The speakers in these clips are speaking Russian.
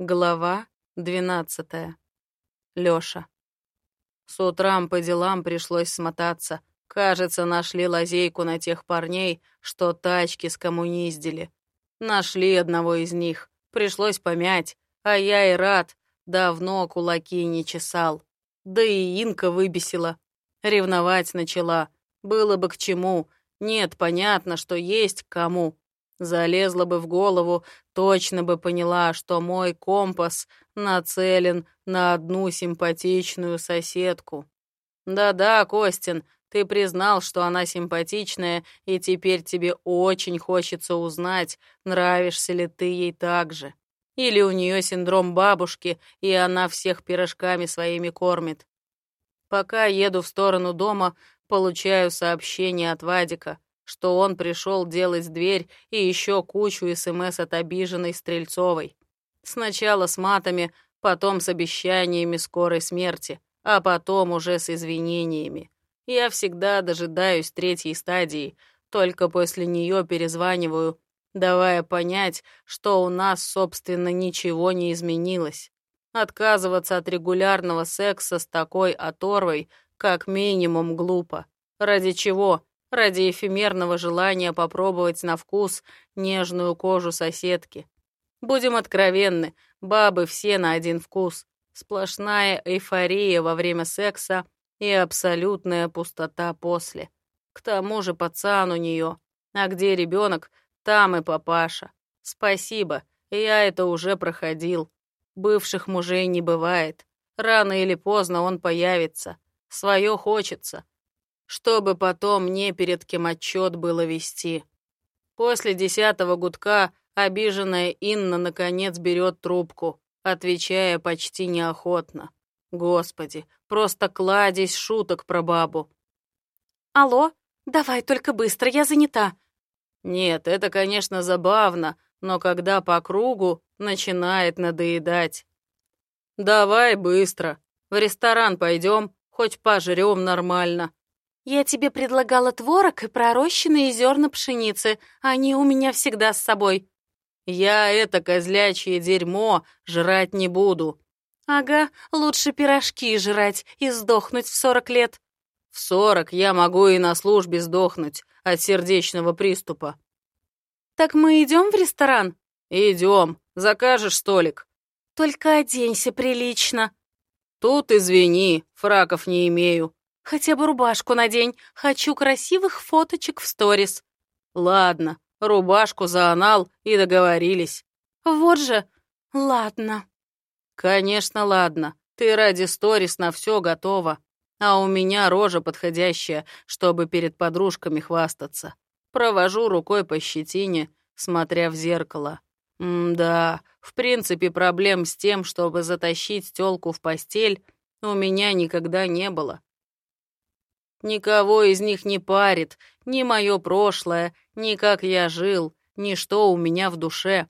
Глава двенадцатая. Лёша. С утром по делам пришлось смотаться. Кажется, нашли лазейку на тех парней, что тачки скоммуниздили. Нашли одного из них. Пришлось помять. А я и рад. Давно кулаки не чесал. Да и Инка выбесила. Ревновать начала. Было бы к чему. Нет, понятно, что есть к кому. Залезла бы в голову, точно бы поняла, что мой компас нацелен на одну симпатичную соседку. Да-да, Костин, ты признал, что она симпатичная, и теперь тебе очень хочется узнать, нравишься ли ты ей так же. Или у нее синдром бабушки, и она всех пирожками своими кормит. Пока еду в сторону дома, получаю сообщение от Вадика — что он пришел делать дверь и еще кучу СМС от обиженной Стрельцовой. Сначала с матами, потом с обещаниями скорой смерти, а потом уже с извинениями. Я всегда дожидаюсь третьей стадии, только после нее перезваниваю, давая понять, что у нас, собственно, ничего не изменилось. Отказываться от регулярного секса с такой оторвой как минимум глупо. Ради чего? Ради эфемерного желания попробовать на вкус нежную кожу соседки. Будем откровенны, бабы все на один вкус. Сплошная эйфория во время секса и абсолютная пустота после. К тому же пацан у нее. А где ребенок, там и папаша. Спасибо, я это уже проходил. Бывших мужей не бывает. Рано или поздно он появится. Свое хочется чтобы потом не перед кем отчет было вести. После десятого гудка обиженная Инна наконец берет трубку, отвечая почти неохотно. Господи, просто кладезь шуток про бабу. «Алло? Давай, только быстро, я занята». Нет, это, конечно, забавно, но когда по кругу, начинает надоедать. «Давай быстро. В ресторан пойдем, хоть пожрем нормально. «Я тебе предлагала творог и пророщенные зерна пшеницы. Они у меня всегда с собой». «Я это козлячье дерьмо жрать не буду». «Ага, лучше пирожки жрать и сдохнуть в сорок лет». «В сорок я могу и на службе сдохнуть от сердечного приступа». «Так мы идем в ресторан?» «Идем. Закажешь столик?» «Только оденься прилично». «Тут извини, фраков не имею. Хотя бы рубашку надень. Хочу красивых фоточек в сторис. Ладно, рубашку за анал и договорились. Вот же. Ладно. Конечно, ладно. Ты ради сторис на все готова. А у меня рожа подходящая, чтобы перед подружками хвастаться. Провожу рукой по щетине, смотря в зеркало. М-да, в принципе, проблем с тем, чтобы затащить тёлку в постель, у меня никогда не было. Никого из них не парит, ни мое прошлое, ни как я жил, ни что у меня в душе.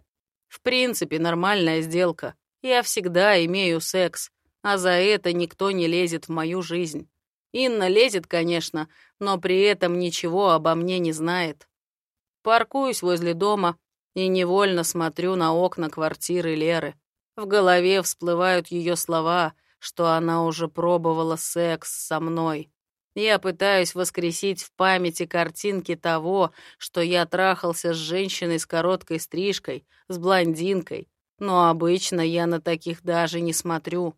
В принципе, нормальная сделка. Я всегда имею секс, а за это никто не лезет в мою жизнь. Инна лезет, конечно, но при этом ничего обо мне не знает. Паркуюсь возле дома и невольно смотрю на окна квартиры Леры. В голове всплывают ее слова, что она уже пробовала секс со мной. Я пытаюсь воскресить в памяти картинки того, что я трахался с женщиной с короткой стрижкой, с блондинкой, но обычно я на таких даже не смотрю.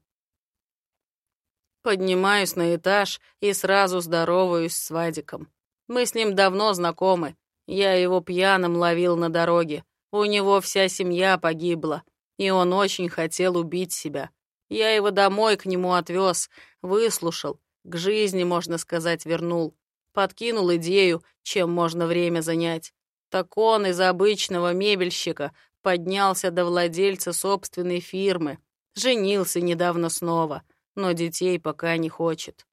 Поднимаюсь на этаж и сразу здороваюсь с Вадиком. Мы с ним давно знакомы. Я его пьяным ловил на дороге. У него вся семья погибла, и он очень хотел убить себя. Я его домой к нему отвез, выслушал, к жизни, можно сказать, вернул. Подкинул идею, чем можно время занять. Так он из обычного мебельщика поднялся до владельца собственной фирмы. Женился недавно снова, но детей пока не хочет.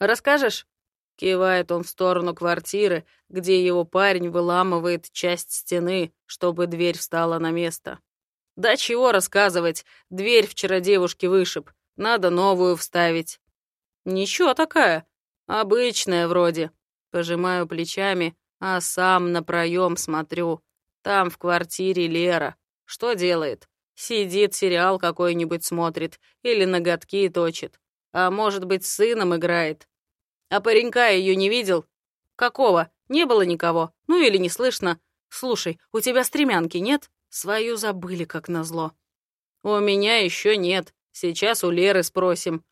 «Расскажешь?» — кивает он в сторону квартиры, где его парень выламывает часть стены, чтобы дверь встала на место. «Да чего рассказывать, дверь вчера девушке вышиб, надо новую вставить». «Ничего такая. Обычная вроде». Пожимаю плечами, а сам на проем смотрю. Там в квартире Лера. Что делает? Сидит, сериал какой-нибудь смотрит или ноготки точит. А может быть, с сыном играет. А паренька ее не видел? Какого? Не было никого. Ну или не слышно. Слушай, у тебя стремянки нет? Свою забыли, как назло. У меня еще нет. Сейчас у Леры спросим.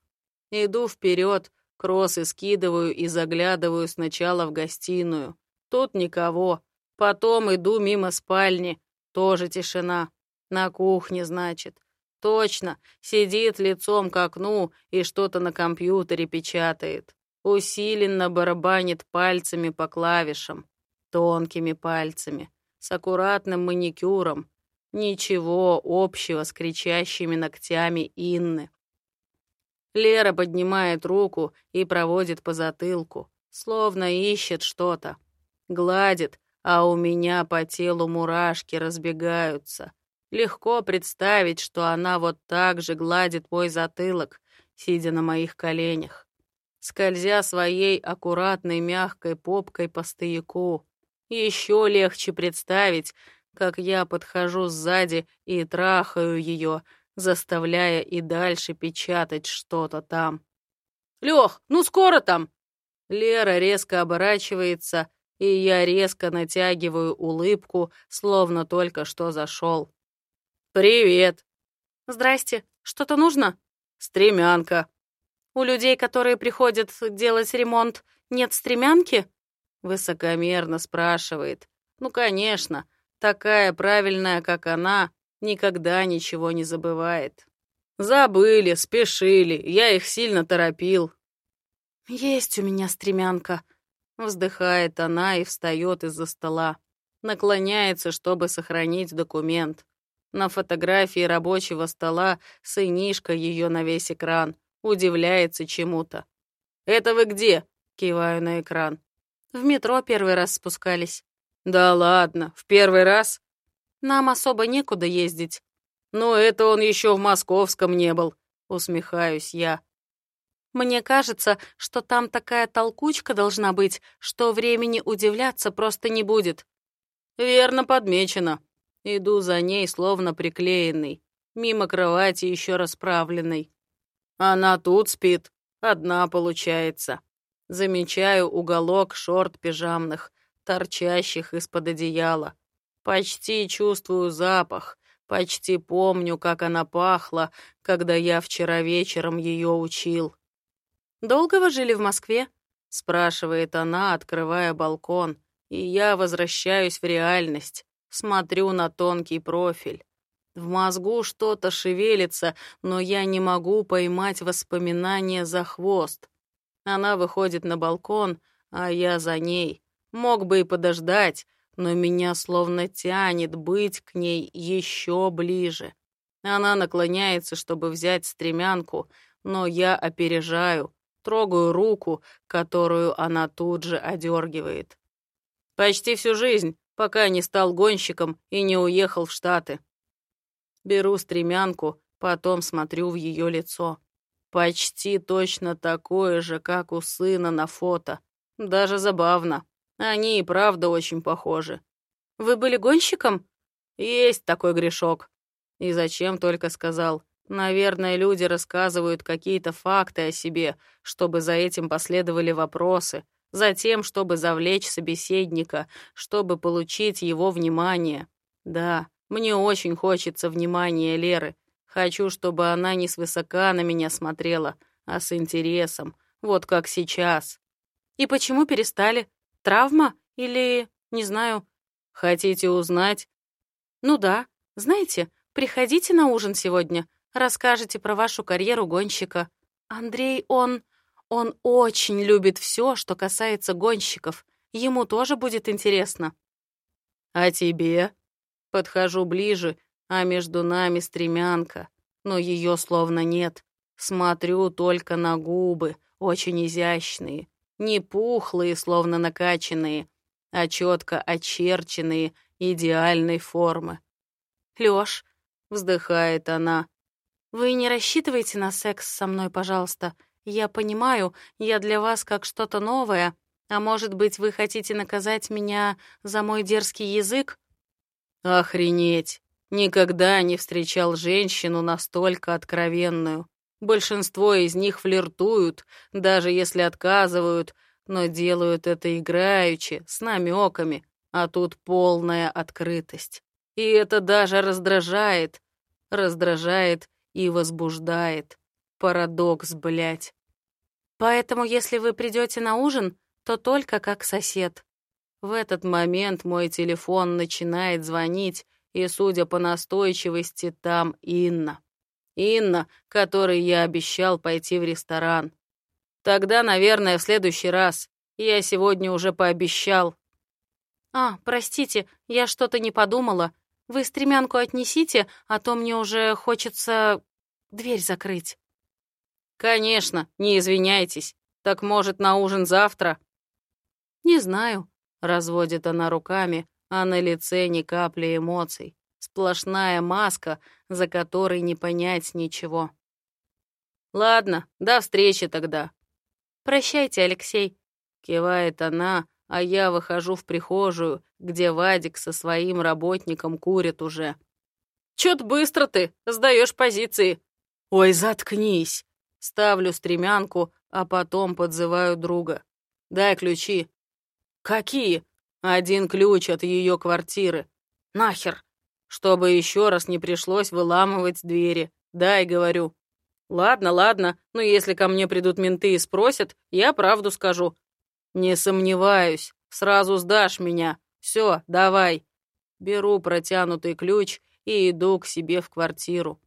Иду вперед, кроссы скидываю и заглядываю сначала в гостиную. Тут никого. Потом иду мимо спальни. Тоже тишина. На кухне, значит. Точно, сидит лицом к окну и что-то на компьютере печатает. Усиленно барабанит пальцами по клавишам. Тонкими пальцами. С аккуратным маникюром. Ничего общего с кричащими ногтями Инны. Лера поднимает руку и проводит по затылку, словно ищет что-то. Гладит, а у меня по телу мурашки разбегаются. Легко представить, что она вот так же гладит мой затылок, сидя на моих коленях, скользя своей аккуратной мягкой попкой по стояку. Еще легче представить, как я подхожу сзади и трахаю ее, заставляя и дальше печатать что-то там. «Лех, ну скоро там!» Лера резко оборачивается, и я резко натягиваю улыбку, словно только что зашел. «Привет!» «Здрасте. Что-то нужно?» «Стремянка». «У людей, которые приходят делать ремонт, нет стремянки?» Высокомерно спрашивает. «Ну, конечно. Такая правильная, как она, никогда ничего не забывает. Забыли, спешили, я их сильно торопил. Есть у меня стремянка. Вздыхает она и встает из-за стола. Наклоняется, чтобы сохранить документ. На фотографии рабочего стола сынишка ее на весь экран. Удивляется чему-то. «Это вы где?» — киваю на экран. «В метро первый раз спускались». «Да ладно, в первый раз?» «Нам особо некуда ездить». «Ну, это он еще в московском не был», — усмехаюсь я. «Мне кажется, что там такая толкучка должна быть, что времени удивляться просто не будет». «Верно подмечено. Иду за ней, словно приклеенный, мимо кровати еще расправленной. Она тут спит, одна получается. Замечаю уголок шорт пижамных, торчащих из-под одеяла. Почти чувствую запах, почти помню, как она пахла, когда я вчера вечером ее учил. «Долго вы жили в Москве?» — спрашивает она, открывая балкон, и я возвращаюсь в реальность, смотрю на тонкий профиль. В мозгу что-то шевелится, но я не могу поймать воспоминания за хвост. Она выходит на балкон, а я за ней. Мог бы и подождать, но меня словно тянет быть к ней еще ближе. Она наклоняется, чтобы взять стремянку, но я опережаю, трогаю руку, которую она тут же одергивает. Почти всю жизнь, пока не стал гонщиком и не уехал в Штаты. Беру стремянку, потом смотрю в ее лицо. Почти точно такое же, как у сына на фото. Даже забавно. Они и правда очень похожи. Вы были гонщиком? Есть такой грешок. И зачем только сказал. Наверное, люди рассказывают какие-то факты о себе, чтобы за этим последовали вопросы, затем, чтобы завлечь собеседника, чтобы получить его внимание. Да, мне очень хочется внимания Леры. Хочу, чтобы она не свысока на меня смотрела, а с интересом, вот как сейчас. И почему перестали? Травма или, не знаю, хотите узнать? Ну да. Знаете, приходите на ужин сегодня, расскажете про вашу карьеру гонщика. Андрей, он... Он очень любит все, что касается гонщиков. Ему тоже будет интересно. А тебе? Подхожу ближе, а между нами стремянка, но ее словно нет. Смотрю только на губы, очень изящные, не пухлые, словно накачанные, а четко очерченные идеальной формы. «Лёш», — вздыхает она, — «вы не рассчитывайте на секс со мной, пожалуйста. Я понимаю, я для вас как что-то новое, а может быть, вы хотите наказать меня за мой дерзкий язык?» «Охренеть! Никогда не встречал женщину настолько откровенную. Большинство из них флиртуют, даже если отказывают, но делают это играючи, с намеками, а тут полная открытость. И это даже раздражает. Раздражает и возбуждает. Парадокс, блядь. Поэтому, если вы придете на ужин, то только как сосед. В этот момент мой телефон начинает звонить, и, судя по настойчивости, там Инна. Инна, которой я обещал пойти в ресторан. Тогда, наверное, в следующий раз. Я сегодня уже пообещал. А, простите, я что-то не подумала. Вы стремянку отнесите, а то мне уже хочется дверь закрыть. «Конечно, не извиняйтесь. Так, может, на ужин завтра?» «Не знаю», — разводит она руками, а на лице ни капли эмоций. Сплошная маска, за которой не понять ничего. «Ладно, до встречи тогда». «Прощайте, Алексей», — кивает она, а я выхожу в прихожую, где Вадик со своим работником курит уже. «Чё-то быстро ты, сдаешь позиции». «Ой, заткнись!» Ставлю стремянку, а потом подзываю друга. «Дай ключи». «Какие?» «Один ключ от ее квартиры». «Нахер?» «Чтобы еще раз не пришлось выламывать двери. Дай, говорю». «Ладно, ладно, но если ко мне придут менты и спросят, я правду скажу». «Не сомневаюсь. Сразу сдашь меня. Все, давай». Беру протянутый ключ и иду к себе в квартиру.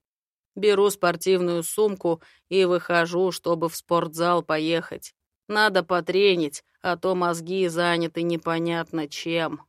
Беру спортивную сумку и выхожу, чтобы в спортзал поехать. Надо потренить, а то мозги заняты непонятно чем.